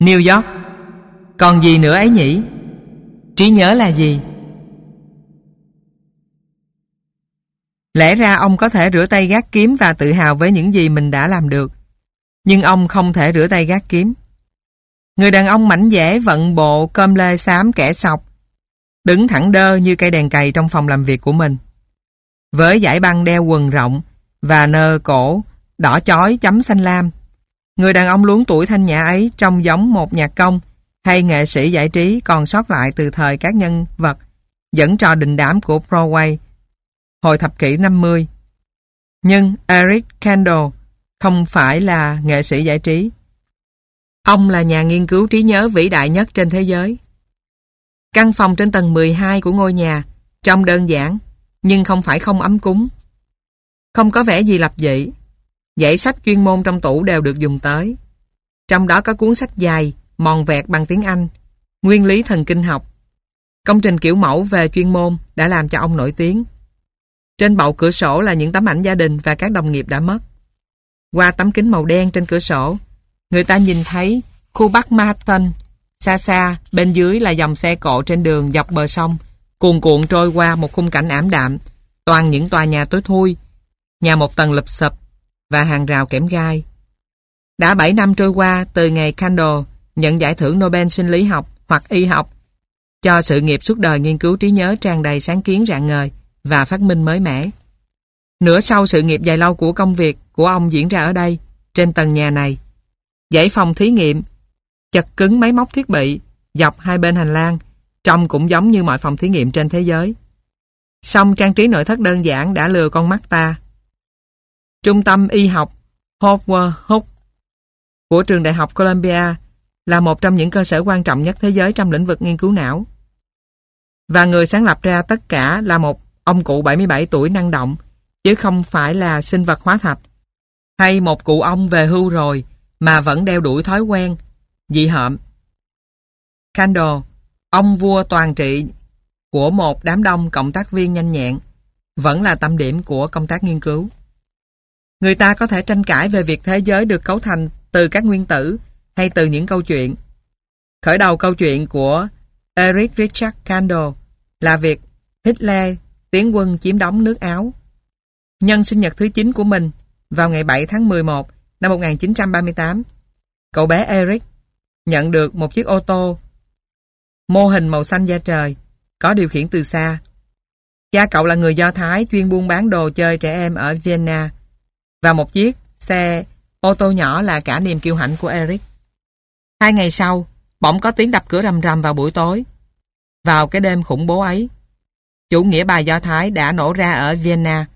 New York Còn gì nữa ấy nhỉ? Trí nhớ là gì? Lẽ ra ông có thể rửa tay gác kiếm và tự hào với những gì mình đã làm được. Nhưng ông không thể rửa tay gác kiếm. Người đàn ông mảnh dẻ vận bộ cơm lê xám kẻ sọc, đứng thẳng đơ như cây đèn cày trong phòng làm việc của mình. Với giải băng đeo quần rộng và nơ cổ đỏ chói chấm xanh lam, người đàn ông luống tuổi thanh nhã ấy trông giống một nhạc công, hay nghệ sĩ giải trí còn sót lại từ thời các nhân vật dẫn trò đình đám của Broadway hồi thập kỷ 50. Nhưng Eric Kandel không phải là nghệ sĩ giải trí. Ông là nhà nghiên cứu trí nhớ vĩ đại nhất trên thế giới. Căn phòng trên tầng 12 của ngôi nhà trông đơn giản, nhưng không phải không ấm cúng. Không có vẻ gì lập dị. Dãy sách chuyên môn trong tủ đều được dùng tới. Trong đó có cuốn sách dài, mòn vẹt bằng tiếng Anh, nguyên lý thần kinh học. Công trình kiểu mẫu về chuyên môn đã làm cho ông nổi tiếng. Trên bậu cửa sổ là những tấm ảnh gia đình và các đồng nghiệp đã mất. Qua tấm kính màu đen trên cửa sổ, người ta nhìn thấy khu Bắc Manhattan. Xa xa, bên dưới là dòng xe cộ trên đường dọc bờ sông, cuồn cuộn trôi qua một khung cảnh ảm đạm, toàn những tòa nhà tối thui, nhà một tầng lụp sập và hàng rào kẽm gai. Đã 7 năm trôi qua từ ngày Kandel nhận giải thưởng Nobel sinh lý học hoặc y học cho sự nghiệp suốt đời nghiên cứu trí nhớ tràn đầy sáng kiến rạng ngời và phát minh mới mẻ. Nửa sau sự nghiệp dài lâu của công việc của ông diễn ra ở đây, trên tầng nhà này. Dãy phòng thí nghiệm, chật cứng máy móc thiết bị, dọc hai bên hành lang, trông cũng giống như mọi phòng thí nghiệm trên thế giới. Song trang trí nội thất đơn giản đã lừa con mắt ta. Trung tâm y học Howard Hook của trường đại học Columbia là một trong những cơ sở quan trọng nhất thế giới trong lĩnh vực nghiên cứu não. Và người sáng lập ra tất cả là một ông cụ 77 tuổi năng động, chứ không phải là sinh vật hóa thạch, hay một cụ ông về hưu rồi mà vẫn đeo đuổi thói quen, dị hợm. Candle, ông vua toàn trị của một đám đông cộng tác viên nhanh nhẹn, vẫn là tâm điểm của công tác nghiên cứu. Người ta có thể tranh cãi về việc thế giới được cấu thành từ các nguyên tử hay từ những câu chuyện. Khởi đầu câu chuyện của Eric Richard Kandel là việc Hitler tiến quân chiếm đóng nước Áo. Nhân sinh nhật thứ 9 của mình vào ngày 7 tháng 11 năm 1938, cậu bé Eric nhận được một chiếc ô tô mô hình màu xanh da trời có điều khiển từ xa. Cha cậu là người Do Thái chuyên buôn bán đồ chơi trẻ em ở Vienna và một chiếc xe ô tô nhỏ là cả niềm kiêu hãnh của Eric. Hai ngày sau, bỗng có tiếng đập cửa rầm rầm vào buổi tối. Vào cái đêm khủng bố ấy, chủ nghĩa bài Do Thái đã nổ ra ở Vienna,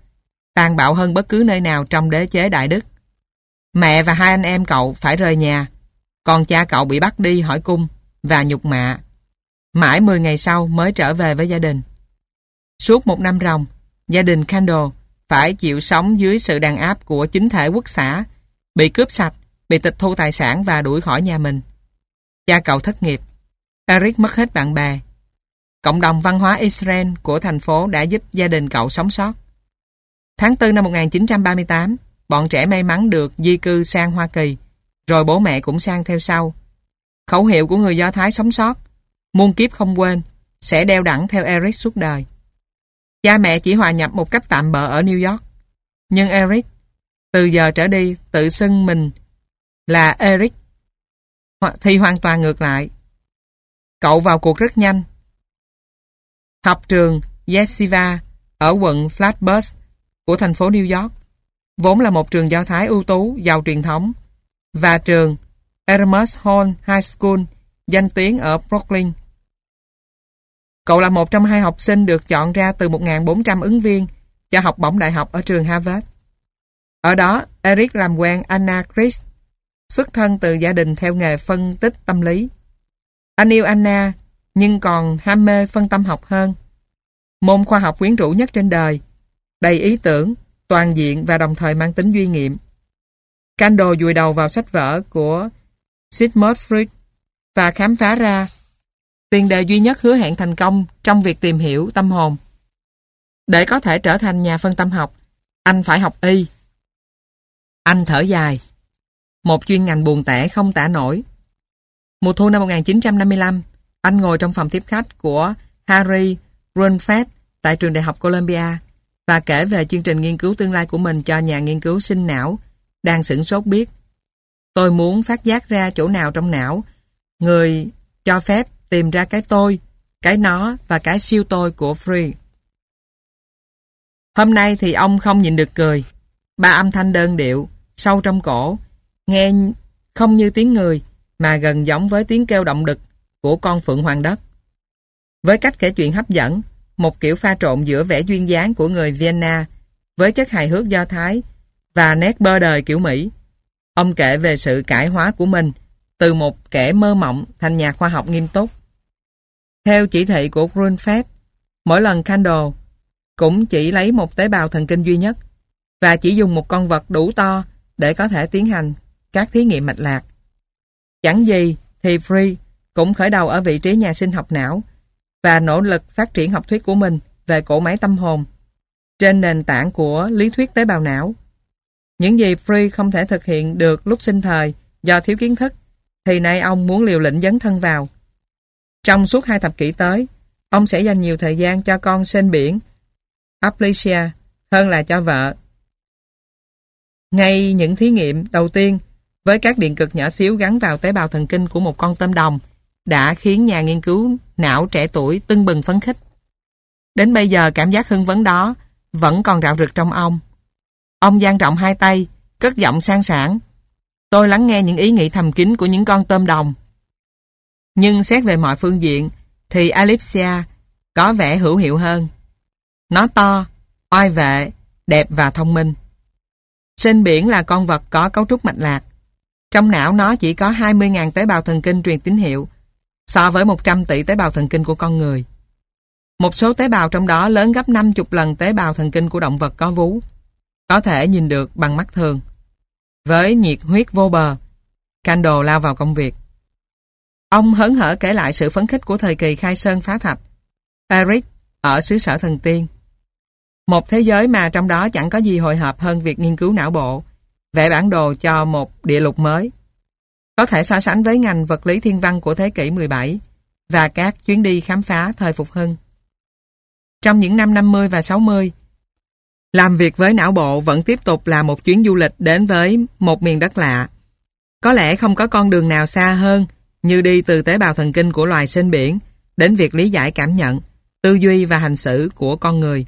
tàn bạo hơn bất cứ nơi nào trong đế chế Đại Đức. Mẹ và hai anh em cậu phải rời nhà, còn cha cậu bị bắt đi hỏi cung và nhục mạ. Mãi 10 ngày sau mới trở về với gia đình. Suốt một năm ròng, gia đình Kendall phải chịu sống dưới sự đàn áp của chính thể quốc xã, bị cướp sạch, bị tịch thu tài sản và đuổi khỏi nhà mình. Cha cậu thất nghiệp, Eric mất hết bạn bè. Cộng đồng văn hóa Israel của thành phố đã giúp gia đình cậu sống sót. Tháng 4 năm 1938, bọn trẻ may mắn được di cư sang Hoa Kỳ, rồi bố mẹ cũng sang theo sau. Khẩu hiệu của người Do Thái sống sót, muôn kiếp không quên, sẽ đeo đẳng theo Eric suốt đời. Cha mẹ chỉ hòa nhập một cách tạm bỡ ở New York. Nhưng Eric, từ giờ trở đi, tự xưng mình là Eric, thì hoàn toàn ngược lại. Cậu vào cuộc rất nhanh. Học trường Yeshiva ở quận Flatbush của thành phố New York, vốn là một trường do Thái ưu tú, giàu truyền thống, và trường Erasmus Hall High School, danh tiếng ở Brooklyn. Cậu là một trong hai học sinh được chọn ra từ 1.400 ứng viên cho học bổng đại học ở trường Harvard. Ở đó, Eric làm quen Anna Chris, xuất thân từ gia đình theo nghề phân tích tâm lý. Anh yêu Anna, nhưng còn ham mê phân tâm học hơn. Môn khoa học quyến rũ nhất trên đời, đầy ý tưởng, toàn diện và đồng thời mang tính duy nghiệm. Candle dùi đầu vào sách vở của Sigmund Freud và khám phá ra tiền đề duy nhất hứa hẹn thành công trong việc tìm hiểu tâm hồn. Để có thể trở thành nhà phân tâm học, anh phải học y. Anh thở dài. Một chuyên ngành buồn tẻ không tả nổi. Mùa thu năm 1955, anh ngồi trong phòng tiếp khách của Harry Grunfeld tại trường đại học Columbia và kể về chương trình nghiên cứu tương lai của mình cho nhà nghiên cứu sinh não đang sửng sốt biết. Tôi muốn phát giác ra chỗ nào trong não người cho phép tìm ra cái tôi, cái nó và cái siêu tôi của Free. Hôm nay thì ông không nhìn được cười. Ba âm thanh đơn điệu, sâu trong cổ, nghe không như tiếng người mà gần giống với tiếng kêu động đực của con phượng hoàng đất. Với cách kể chuyện hấp dẫn, một kiểu pha trộn giữa vẻ duyên dáng của người Vienna với chất hài hước do Thái và nét bơ đời kiểu Mỹ. Ông kể về sự cải hóa của mình từ một kẻ mơ mộng thành nhà khoa học nghiêm túc. Theo chỉ thị của Grunfeld, mỗi lần Candle cũng chỉ lấy một tế bào thần kinh duy nhất và chỉ dùng một con vật đủ to để có thể tiến hành các thí nghiệm mạch lạc. Chẳng gì thì Free cũng khởi đầu ở vị trí nhà sinh học não và nỗ lực phát triển học thuyết của mình về cổ máy tâm hồn trên nền tảng của lý thuyết tế bào não. Những gì Free không thể thực hiện được lúc sinh thời do thiếu kiến thức thì nay ông muốn liều lĩnh dấn thân vào. Trong suốt hai thập kỷ tới, ông sẽ dành nhiều thời gian cho con sên biển Aplysia hơn là cho vợ. Ngay những thí nghiệm đầu tiên với các điện cực nhỏ xíu gắn vào tế bào thần kinh của một con tôm đồng đã khiến nhà nghiên cứu não trẻ tuổi tưng bừng phấn khích. Đến bây giờ cảm giác hưng vấn đó vẫn còn rạo rực trong ông. Ông dang rộng hai tay, cất giọng sang sảng. Tôi lắng nghe những ý nghĩ thầm kín của những con tôm đồng. Nhưng xét về mọi phương diện thì Alipsia có vẻ hữu hiệu hơn. Nó to, oai vệ, đẹp và thông minh. Sinh biển là con vật có cấu trúc mạch lạc. Trong não nó chỉ có 20.000 tế bào thần kinh truyền tín hiệu so với 100 tỷ tế bào thần kinh của con người. Một số tế bào trong đó lớn gấp 50 lần tế bào thần kinh của động vật có vú. Có thể nhìn được bằng mắt thường. Với nhiệt huyết vô bờ, Candle lao vào công việc. Ông hớn hở kể lại sự phấn khích của thời kỳ khai sơn phá thạch. Eric ở xứ sở thần tiên. Một thế giới mà trong đó chẳng có gì hồi hộp hơn việc nghiên cứu não bộ, vẽ bản đồ cho một địa lục mới. Có thể so sánh với ngành vật lý thiên văn của thế kỷ 17 và các chuyến đi khám phá thời phục hưng. Trong những năm 50 và 60, làm việc với não bộ vẫn tiếp tục là một chuyến du lịch đến với một miền đất lạ. Có lẽ không có con đường nào xa hơn như đi từ tế bào thần kinh của loài sinh biển đến việc lý giải cảm nhận, tư duy và hành xử của con người.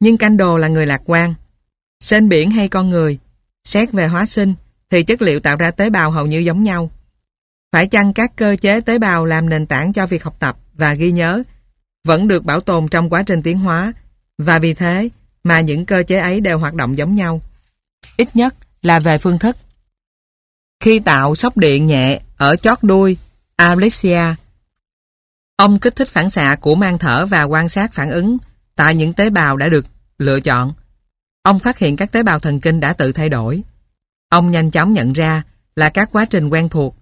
Nhưng canh đồ là người lạc quan. Sinh biển hay con người, xét về hóa sinh, thì chất liệu tạo ra tế bào hầu như giống nhau. Phải chăng các cơ chế tế bào làm nền tảng cho việc học tập và ghi nhớ vẫn được bảo tồn trong quá trình tiến hóa và vì thế mà những cơ chế ấy đều hoạt động giống nhau. Ít nhất là về phương thức. Khi tạo sóc điện nhẹ ở chót đuôi Alexia, ông kích thích phản xạ của mang thở và quan sát phản ứng tại những tế bào đã được lựa chọn. Ông phát hiện các tế bào thần kinh đã tự thay đổi. Ông nhanh chóng nhận ra là các quá trình quen thuộc,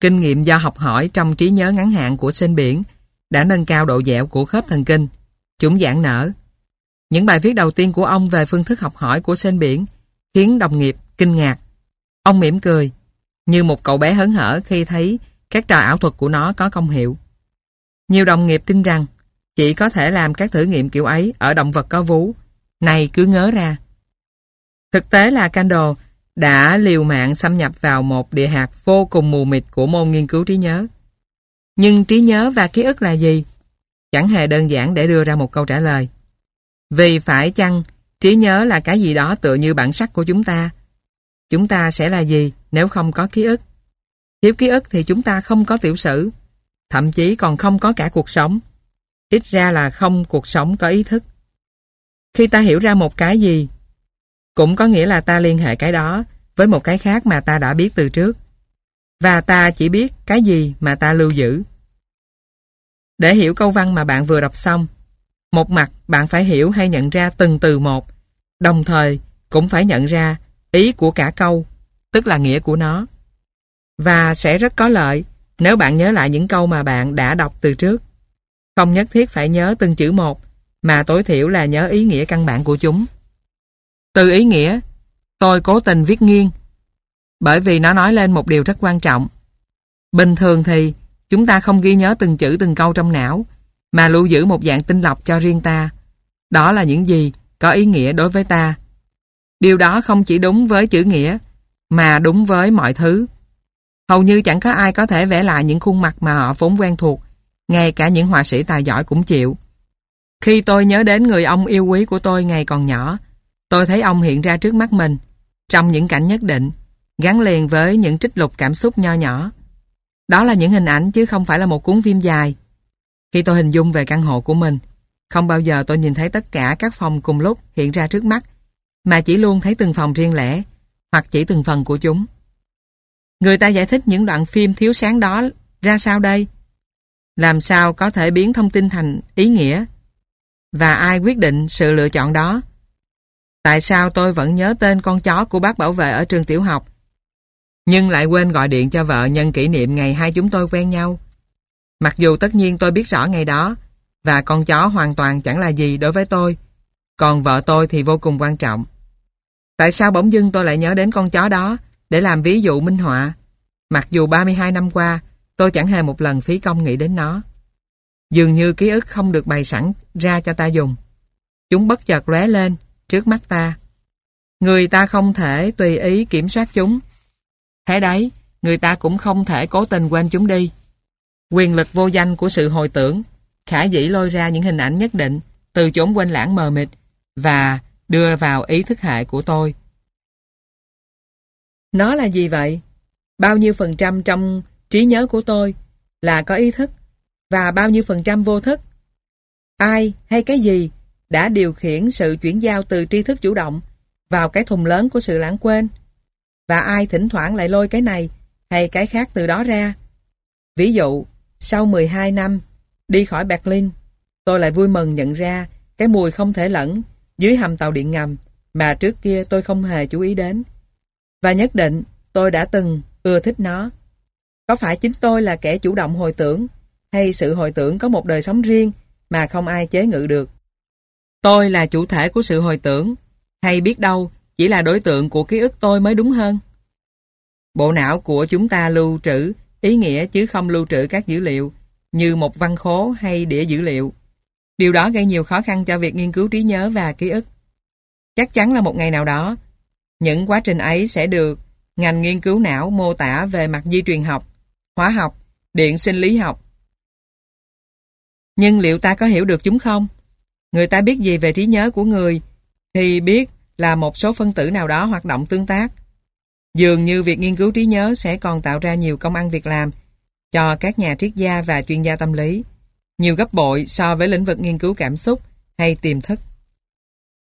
kinh nghiệm do học hỏi trong trí nhớ ngắn hạn của sinh biển đã nâng cao độ dẻo của khớp thần kinh. Chúng giãn nở. Những bài viết đầu tiên của ông về phương thức học hỏi của sinh biển khiến đồng nghiệp kinh ngạc. Ông mỉm cười, như một cậu bé hớn hở khi thấy các trò ảo thuật của nó có công hiệu. Nhiều đồng nghiệp tin rằng, chỉ có thể làm các thử nghiệm kiểu ấy ở động vật có vú. Này cứ ngớ ra. Thực tế là Candle đã liều mạng xâm nhập vào một địa hạt vô cùng mù mịt của môn nghiên cứu trí nhớ. Nhưng trí nhớ và ký ức là gì? Chẳng hề đơn giản để đưa ra một câu trả lời. Vì phải chăng trí nhớ là cái gì đó tựa như bản sắc của chúng ta? Chúng ta sẽ là gì nếu không có ký ức? Thiếu ký ức thì chúng ta không có tiểu sử, thậm chí còn không có cả cuộc sống. Ít ra là không cuộc sống có ý thức. Khi ta hiểu ra một cái gì cũng có nghĩa là ta liên hệ cái đó với một cái khác mà ta đã biết từ trước. Và ta chỉ biết cái gì mà ta lưu giữ. Để hiểu câu văn mà bạn vừa đọc xong, một mặt bạn phải hiểu hay nhận ra từng từ một, đồng thời cũng phải nhận ra ý của cả câu, tức là nghĩa của nó. Và sẽ rất có lợi nếu bạn nhớ lại những câu mà bạn đã đọc từ trước. Không nhất thiết phải nhớ từng chữ một, mà tối thiểu là nhớ ý nghĩa căn bản của chúng. Từ ý nghĩa, tôi cố tình viết nghiêng, bởi vì nó nói lên một điều rất quan trọng. Bình thường thì chúng ta không ghi nhớ từng chữ từng câu trong não mà lưu giữ một dạng tinh lọc cho riêng ta. Đó là những gì có ý nghĩa đối với ta. Điều đó không chỉ đúng với chữ nghĩa mà đúng với mọi thứ. Hầu như chẳng có ai có thể vẽ lại những khuôn mặt mà họ vốn quen thuộc ngay cả những họa sĩ tài giỏi cũng chịu. Khi tôi nhớ đến người ông yêu quý của tôi ngày còn nhỏ, tôi thấy ông hiện ra trước mắt mình, trong những cảnh nhất định, gắn liền với những trích lục cảm xúc nho nhỏ. Đó là những hình ảnh chứ không phải là một cuốn phim dài. Khi tôi hình dung về căn hộ của mình, không bao giờ tôi nhìn thấy tất cả các phòng cùng lúc hiện ra trước mắt, mà chỉ luôn thấy từng phòng riêng lẻ, hoặc chỉ từng phần của chúng. Người ta giải thích những đoạn phim thiếu sáng đó ra sao đây? Làm sao có thể biến thông tin thành ý nghĩa? Và ai quyết định sự lựa chọn đó? Tại sao tôi vẫn nhớ tên con chó của bác bảo vệ ở trường tiểu học, nhưng lại quên gọi điện cho vợ nhân kỷ niệm ngày hai chúng tôi quen nhau? Mặc dù tất nhiên tôi biết rõ ngày đó, và con chó hoàn toàn chẳng là gì đối với tôi, còn vợ tôi thì vô cùng quan trọng. Tại sao bỗng dưng tôi lại nhớ đến con chó đó để làm ví dụ minh họa? Mặc dù 32 năm qua Tôi chẳng hề một lần phí công nghĩ đến nó. Dường như ký ức không được bày sẵn ra cho ta dùng. Chúng bất chợt lóe lên trước mắt ta. Người ta không thể tùy ý kiểm soát chúng. Thế đấy, người ta cũng không thể cố tình quên chúng đi. Quyền lực vô danh của sự hồi tưởng khả dĩ lôi ra những hình ảnh nhất định từ chốn quên lãng mờ mịt và đưa vào ý thức hệ của tôi. Nó là gì vậy? Bao nhiêu phần trăm trong trí nhớ của tôi là có ý thức và bao nhiêu phần trăm vô thức. Ai hay cái gì đã điều khiển sự chuyển giao từ tri thức chủ động vào cái thùng lớn của sự lãng quên và ai thỉnh thoảng lại lôi cái này hay cái khác từ đó ra. Ví dụ, sau 12 năm đi khỏi Berlin, tôi lại vui mừng nhận ra cái mùi không thể lẫn dưới hầm tàu điện ngầm mà trước kia tôi không hề chú ý đến. Và nhất định, tôi đã từng ưa thích nó. Có phải chính tôi là kẻ chủ động hồi tưởng, hay sự hồi tưởng có một đời sống riêng mà không ai chế ngự được? Tôi là chủ thể của sự hồi tưởng, hay biết đâu chỉ là đối tượng của ký ức tôi mới đúng hơn? Bộ não của chúng ta lưu trữ ý nghĩa chứ không lưu trữ các dữ liệu như một văn khố hay đĩa dữ liệu. Điều đó gây nhiều khó khăn cho việc nghiên cứu trí nhớ và ký ức. Chắc chắn là một ngày nào đó, những quá trình ấy sẽ được ngành nghiên cứu não mô tả về mặt di truyền học hóa học, điện sinh lý học. Nhưng liệu ta có hiểu được chúng không? Người ta biết gì về trí nhớ của người thì biết là một số phân tử nào đó hoạt động tương tác. Dường như việc nghiên cứu trí nhớ sẽ còn tạo ra nhiều công ăn việc làm cho các nhà triết gia và chuyên gia tâm lý, nhiều gấp bội so với lĩnh vực nghiên cứu cảm xúc hay tiềm thức.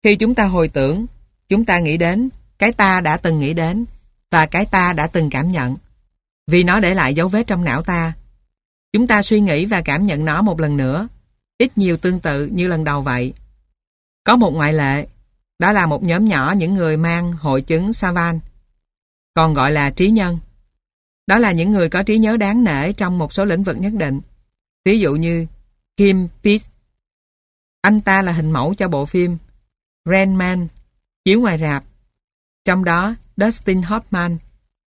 Khi chúng ta hồi tưởng, chúng ta nghĩ đến cái ta đã từng nghĩ đến và cái ta đã từng cảm nhận vì nó để lại dấu vết trong não ta. Chúng ta suy nghĩ và cảm nhận nó một lần nữa, ít nhiều tương tự như lần đầu vậy. Có một ngoại lệ, đó là một nhóm nhỏ những người mang hội chứng Savan, còn gọi là trí nhân. Đó là những người có trí nhớ đáng nể trong một số lĩnh vực nhất định. Ví dụ như Kim Peace. Anh ta là hình mẫu cho bộ phim Rain Man, chiếu ngoài rạp. Trong đó, Dustin Hoffman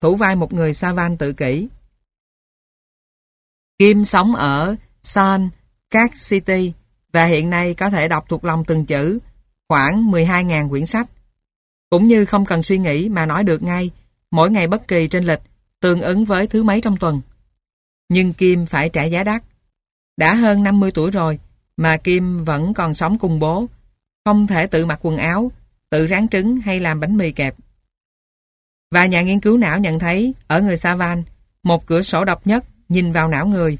thủ vai một người Savan tự kỷ. Kim sống ở San Các City và hiện nay có thể đọc thuộc lòng từng chữ khoảng 12.000 quyển sách. Cũng như không cần suy nghĩ mà nói được ngay mỗi ngày bất kỳ trên lịch tương ứng với thứ mấy trong tuần. Nhưng Kim phải trả giá đắt. Đã hơn 50 tuổi rồi mà Kim vẫn còn sống cùng bố. Không thể tự mặc quần áo, tự rán trứng hay làm bánh mì kẹp. Và nhà nghiên cứu não nhận thấy ở người Savan một cửa sổ độc nhất nhìn vào não người.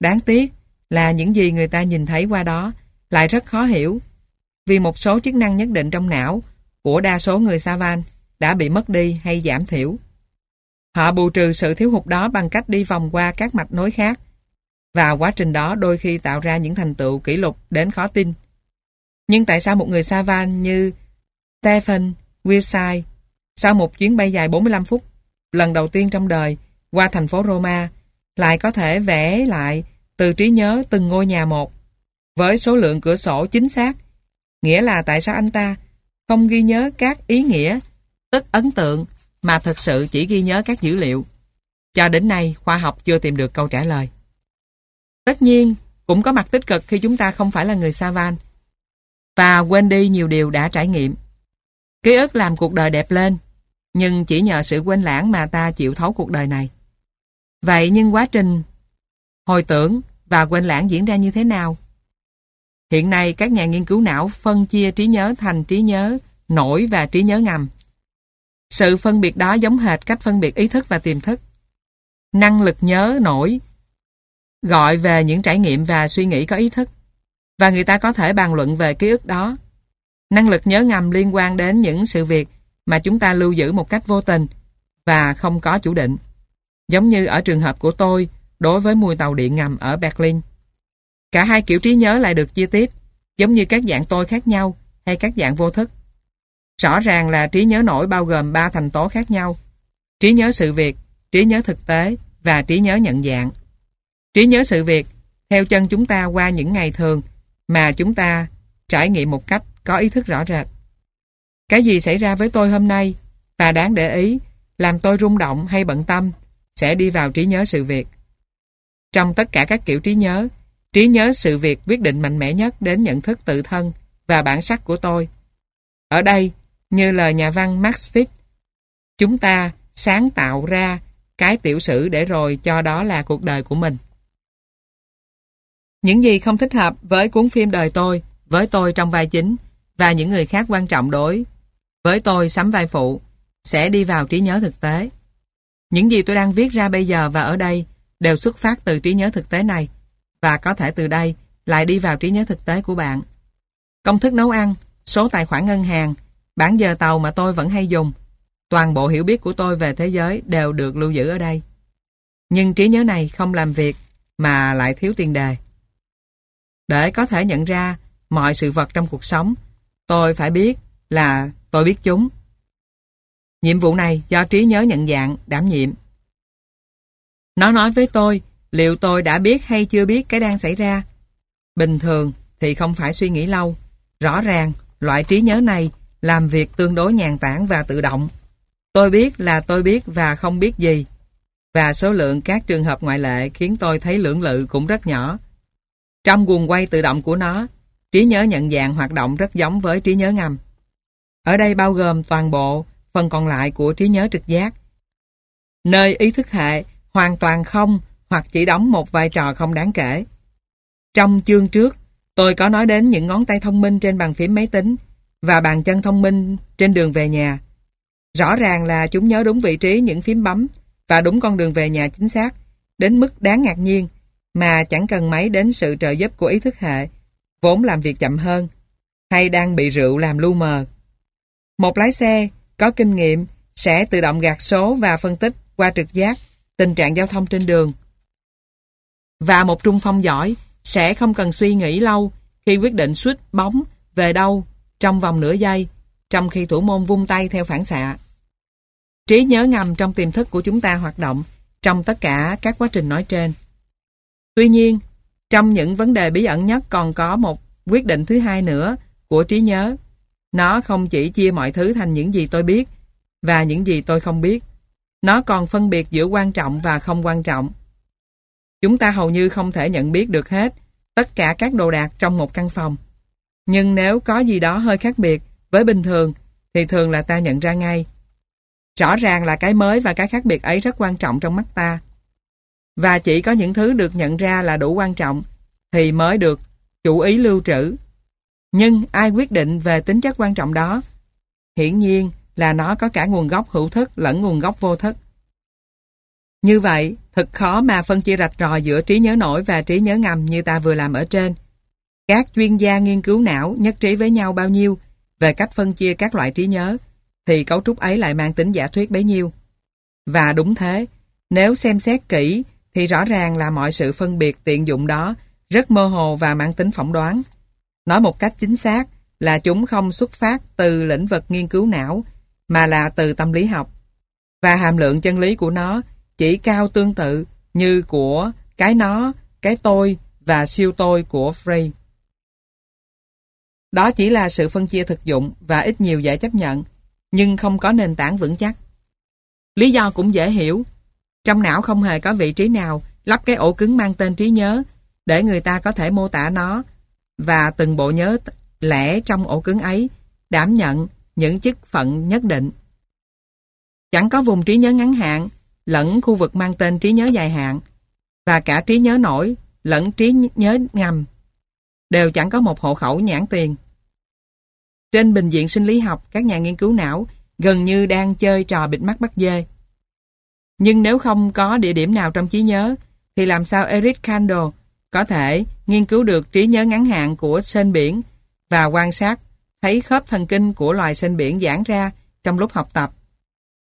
Đáng tiếc là những gì người ta nhìn thấy qua đó lại rất khó hiểu vì một số chức năng nhất định trong não của đa số người Savan đã bị mất đi hay giảm thiểu. Họ bù trừ sự thiếu hụt đó bằng cách đi vòng qua các mạch nối khác và quá trình đó đôi khi tạo ra những thành tựu kỷ lục đến khó tin. Nhưng tại sao một người Savan như Stephen Wilside sau một chuyến bay dài 45 phút, lần đầu tiên trong đời, qua thành phố Roma, lại có thể vẽ lại từ trí nhớ từng ngôi nhà một, với số lượng cửa sổ chính xác. Nghĩa là tại sao anh ta không ghi nhớ các ý nghĩa, tức ấn tượng, mà thực sự chỉ ghi nhớ các dữ liệu. Cho đến nay, khoa học chưa tìm được câu trả lời. Tất nhiên, cũng có mặt tích cực khi chúng ta không phải là người Savan và quên đi nhiều điều đã trải nghiệm. Ký ức làm cuộc đời đẹp lên, nhưng chỉ nhờ sự quên lãng mà ta chịu thấu cuộc đời này. Vậy nhưng quá trình hồi tưởng và quên lãng diễn ra như thế nào? Hiện nay các nhà nghiên cứu não phân chia trí nhớ thành trí nhớ nổi và trí nhớ ngầm. Sự phân biệt đó giống hệt cách phân biệt ý thức và tiềm thức. Năng lực nhớ nổi gọi về những trải nghiệm và suy nghĩ có ý thức và người ta có thể bàn luận về ký ức đó. Năng lực nhớ ngầm liên quan đến những sự việc mà chúng ta lưu giữ một cách vô tình và không có chủ định. Giống như ở trường hợp của tôi đối với mùi tàu điện ngầm ở Berlin. Cả hai kiểu trí nhớ lại được chia tiếp, giống như các dạng tôi khác nhau hay các dạng vô thức. Rõ ràng là trí nhớ nổi bao gồm ba thành tố khác nhau. Trí nhớ sự việc, trí nhớ thực tế và trí nhớ nhận dạng. Trí nhớ sự việc, theo chân chúng ta qua những ngày thường mà chúng ta trải nghiệm một cách có ý thức rõ rệt. Cái gì xảy ra với tôi hôm nay và đáng để ý, làm tôi rung động hay bận tâm sẽ đi vào trí nhớ sự việc. Trong tất cả các kiểu trí nhớ, trí nhớ sự việc quyết định mạnh mẽ nhất đến nhận thức tự thân và bản sắc của tôi. Ở đây, như lời nhà văn Max fitch chúng ta sáng tạo ra cái tiểu sử để rồi cho đó là cuộc đời của mình. Những gì không thích hợp với cuốn phim đời tôi, với tôi trong vai chính và những người khác quan trọng đối với tôi sắm vai phụ sẽ đi vào trí nhớ thực tế. Những gì tôi đang viết ra bây giờ và ở đây đều xuất phát từ trí nhớ thực tế này và có thể từ đây lại đi vào trí nhớ thực tế của bạn. Công thức nấu ăn, số tài khoản ngân hàng, bản giờ tàu mà tôi vẫn hay dùng, toàn bộ hiểu biết của tôi về thế giới đều được lưu giữ ở đây. Nhưng trí nhớ này không làm việc mà lại thiếu tiền đề. Để có thể nhận ra mọi sự vật trong cuộc sống, tôi phải biết là tôi biết chúng. Nhiệm vụ này do trí nhớ nhận dạng, đảm nhiệm. Nó nói với tôi liệu tôi đã biết hay chưa biết cái đang xảy ra. Bình thường thì không phải suy nghĩ lâu. Rõ ràng, loại trí nhớ này làm việc tương đối nhàn tản và tự động. Tôi biết là tôi biết và không biết gì. Và số lượng các trường hợp ngoại lệ khiến tôi thấy lưỡng lự cũng rất nhỏ. Trong guồng quay tự động của nó, trí nhớ nhận dạng hoạt động rất giống với trí nhớ ngầm. Ở đây bao gồm toàn bộ phần còn lại của trí nhớ trực giác. Nơi ý thức hệ hoàn toàn không hoặc chỉ đóng một vai trò không đáng kể. Trong chương trước, tôi có nói đến những ngón tay thông minh trên bàn phím máy tính và bàn chân thông minh trên đường về nhà. Rõ ràng là chúng nhớ đúng vị trí những phím bấm và đúng con đường về nhà chính xác, đến mức đáng ngạc nhiên mà chẳng cần máy đến sự trợ giúp của ý thức hệ, vốn làm việc chậm hơn, hay đang bị rượu làm lu mờ. Một lái xe có kinh nghiệm sẽ tự động gạt số và phân tích qua trực giác tình trạng giao thông trên đường. Và một trung phong giỏi sẽ không cần suy nghĩ lâu khi quyết định suýt bóng về đâu trong vòng nửa giây, trong khi thủ môn vung tay theo phản xạ. Trí nhớ ngầm trong tiềm thức của chúng ta hoạt động trong tất cả các quá trình nói trên. Tuy nhiên, trong những vấn đề bí ẩn nhất còn có một quyết định thứ hai nữa của trí nhớ. Nó không chỉ chia mọi thứ thành những gì tôi biết và những gì tôi không biết. Nó còn phân biệt giữa quan trọng và không quan trọng. Chúng ta hầu như không thể nhận biết được hết tất cả các đồ đạc trong một căn phòng. Nhưng nếu có gì đó hơi khác biệt với bình thường thì thường là ta nhận ra ngay. Rõ ràng là cái mới và cái khác biệt ấy rất quan trọng trong mắt ta. Và chỉ có những thứ được nhận ra là đủ quan trọng thì mới được chủ ý lưu trữ. Nhưng ai quyết định về tính chất quan trọng đó? Hiển nhiên là nó có cả nguồn gốc hữu thức lẫn nguồn gốc vô thức. Như vậy, thật khó mà phân chia rạch ròi giữa trí nhớ nổi và trí nhớ ngầm như ta vừa làm ở trên. Các chuyên gia nghiên cứu não nhất trí với nhau bao nhiêu về cách phân chia các loại trí nhớ, thì cấu trúc ấy lại mang tính giả thuyết bấy nhiêu. Và đúng thế, nếu xem xét kỹ thì rõ ràng là mọi sự phân biệt tiện dụng đó rất mơ hồ và mang tính phỏng đoán. Nói một cách chính xác là chúng không xuất phát từ lĩnh vực nghiên cứu não mà là từ tâm lý học. Và hàm lượng chân lý của nó chỉ cao tương tự như của cái nó, cái tôi và siêu tôi của Frey. Đó chỉ là sự phân chia thực dụng và ít nhiều dễ chấp nhận, nhưng không có nền tảng vững chắc. Lý do cũng dễ hiểu. Trong não không hề có vị trí nào lắp cái ổ cứng mang tên trí nhớ để người ta có thể mô tả nó và từng bộ nhớ lẻ trong ổ cứng ấy đảm nhận những chức phận nhất định. Chẳng có vùng trí nhớ ngắn hạn lẫn khu vực mang tên trí nhớ dài hạn và cả trí nhớ nổi lẫn trí nhớ ngầm đều chẳng có một hộ khẩu nhãn tiền. Trên bình diện sinh lý học, các nhà nghiên cứu não gần như đang chơi trò bịt mắt bắt dê. Nhưng nếu không có địa điểm nào trong trí nhớ, thì làm sao Eric Kandel có thể nghiên cứu được trí nhớ ngắn hạn của sên biển và quan sát thấy khớp thần kinh của loài sên biển giãn ra trong lúc học tập?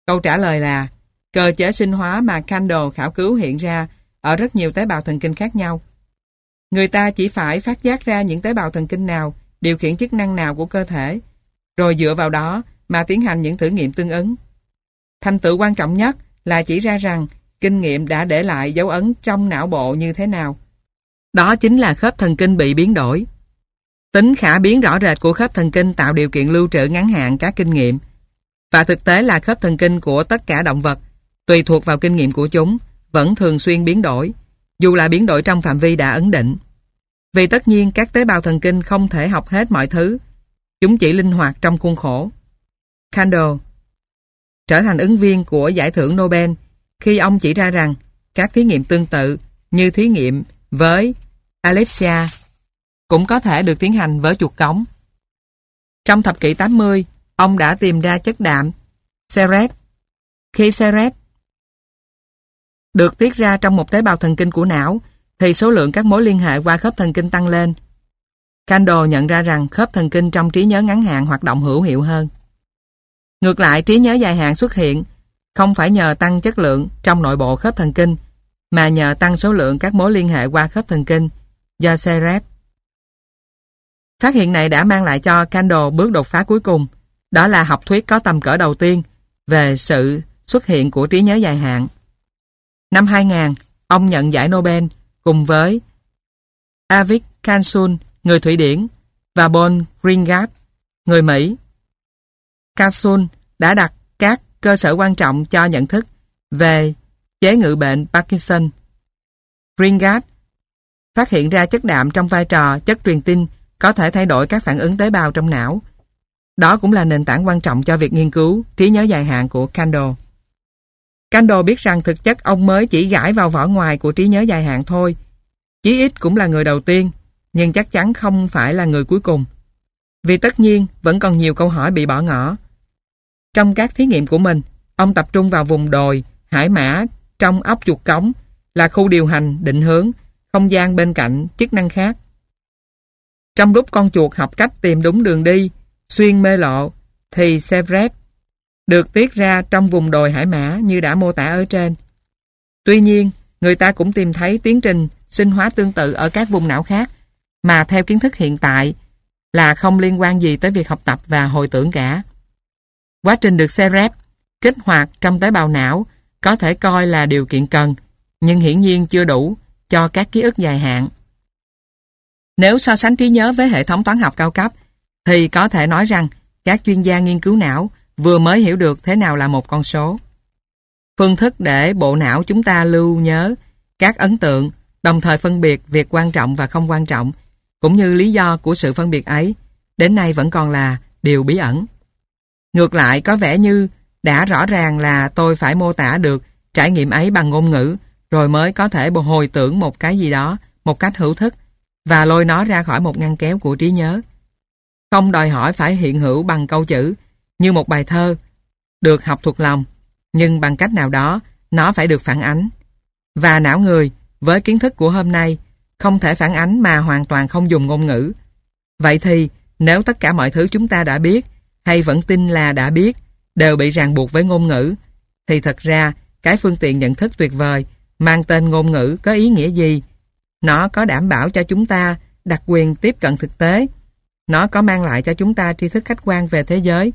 Câu trả lời là cơ chế sinh hóa mà Kandel khảo cứu hiện ra ở rất nhiều tế bào thần kinh khác nhau. Người ta chỉ phải phát giác ra những tế bào thần kinh nào điều khiển chức năng nào của cơ thể, rồi dựa vào đó mà tiến hành những thử nghiệm tương ứng. Thành tựu quan trọng nhất là chỉ ra rằng kinh nghiệm đã để lại dấu ấn trong não bộ như thế nào. Đó chính là khớp thần kinh bị biến đổi. Tính khả biến rõ rệt của khớp thần kinh tạo điều kiện lưu trữ ngắn hạn các kinh nghiệm. Và thực tế là khớp thần kinh của tất cả động vật, tùy thuộc vào kinh nghiệm của chúng, vẫn thường xuyên biến đổi, dù là biến đổi trong phạm vi đã ấn định. Vì tất nhiên các tế bào thần kinh không thể học hết mọi thứ, chúng chỉ linh hoạt trong khuôn khổ. Kandel trở thành ứng viên của giải thưởng Nobel khi ông chỉ ra rằng các thí nghiệm tương tự như thí nghiệm với Alexia cũng có thể được tiến hành với chuột cống. Trong thập kỷ 80, ông đã tìm ra chất đạm Seret. Khi Seret được tiết ra trong một tế bào thần kinh của não thì số lượng các mối liên hệ qua khớp thần kinh tăng lên. Kandel nhận ra rằng khớp thần kinh trong trí nhớ ngắn hạn hoạt động hữu hiệu hơn. Ngược lại, trí nhớ dài hạn xuất hiện không phải nhờ tăng chất lượng trong nội bộ khớp thần kinh mà nhờ tăng số lượng các mối liên hệ qua khớp thần kinh do CREP. Phát hiện này đã mang lại cho Kandel bước đột phá cuối cùng, đó là học thuyết có tầm cỡ đầu tiên về sự xuất hiện của trí nhớ dài hạn. Năm 2000, ông nhận giải Nobel cùng với Avik Kansun, người Thụy Điển, và Bon Ringard, người Mỹ. Kasun đã đặt các cơ sở quan trọng cho nhận thức về chế ngự bệnh Parkinson. Ringard phát hiện ra chất đạm trong vai trò chất truyền tin có thể thay đổi các phản ứng tế bào trong não. Đó cũng là nền tảng quan trọng cho việc nghiên cứu trí nhớ dài hạn của Kandel. Kandel biết rằng thực chất ông mới chỉ gãi vào vỏ ngoài của trí nhớ dài hạn thôi. Chí ít cũng là người đầu tiên, nhưng chắc chắn không phải là người cuối cùng. Vì tất nhiên vẫn còn nhiều câu hỏi bị bỏ ngỏ. Trong các thí nghiệm của mình, ông tập trung vào vùng đồi, hải mã, trong ốc chuột cống, là khu điều hành, định hướng, không gian bên cạnh, chức năng khác. Trong lúc con chuột học cách tìm đúng đường đi, xuyên mê lộ, thì Sevrep được tiết ra trong vùng đồi hải mã như đã mô tả ở trên. Tuy nhiên, người ta cũng tìm thấy tiến trình sinh hóa tương tự ở các vùng não khác mà theo kiến thức hiện tại là không liên quan gì tới việc học tập và hồi tưởng cả. Quá trình được CREP kích hoạt trong tế bào não có thể coi là điều kiện cần nhưng hiển nhiên chưa đủ cho các ký ức dài hạn. Nếu so sánh trí nhớ với hệ thống toán học cao cấp thì có thể nói rằng các chuyên gia nghiên cứu não vừa mới hiểu được thế nào là một con số. Phương thức để bộ não chúng ta lưu nhớ các ấn tượng, đồng thời phân biệt việc quan trọng và không quan trọng, cũng như lý do của sự phân biệt ấy, đến nay vẫn còn là điều bí ẩn. Ngược lại có vẻ như đã rõ ràng là tôi phải mô tả được trải nghiệm ấy bằng ngôn ngữ, rồi mới có thể hồi tưởng một cái gì đó một cách hữu thức và lôi nó ra khỏi một ngăn kéo của trí nhớ. Không đòi hỏi phải hiện hữu bằng câu chữ, như một bài thơ, được học thuộc lòng, nhưng bằng cách nào đó, nó phải được phản ánh. Và não người, với kiến thức của hôm nay, không thể phản ánh mà hoàn toàn không dùng ngôn ngữ. Vậy thì, nếu tất cả mọi thứ chúng ta đã biết, hay vẫn tin là đã biết, đều bị ràng buộc với ngôn ngữ, thì thật ra, cái phương tiện nhận thức tuyệt vời, mang tên ngôn ngữ có ý nghĩa gì? Nó có đảm bảo cho chúng ta đặc quyền tiếp cận thực tế, nó có mang lại cho chúng ta tri thức khách quan về thế giới.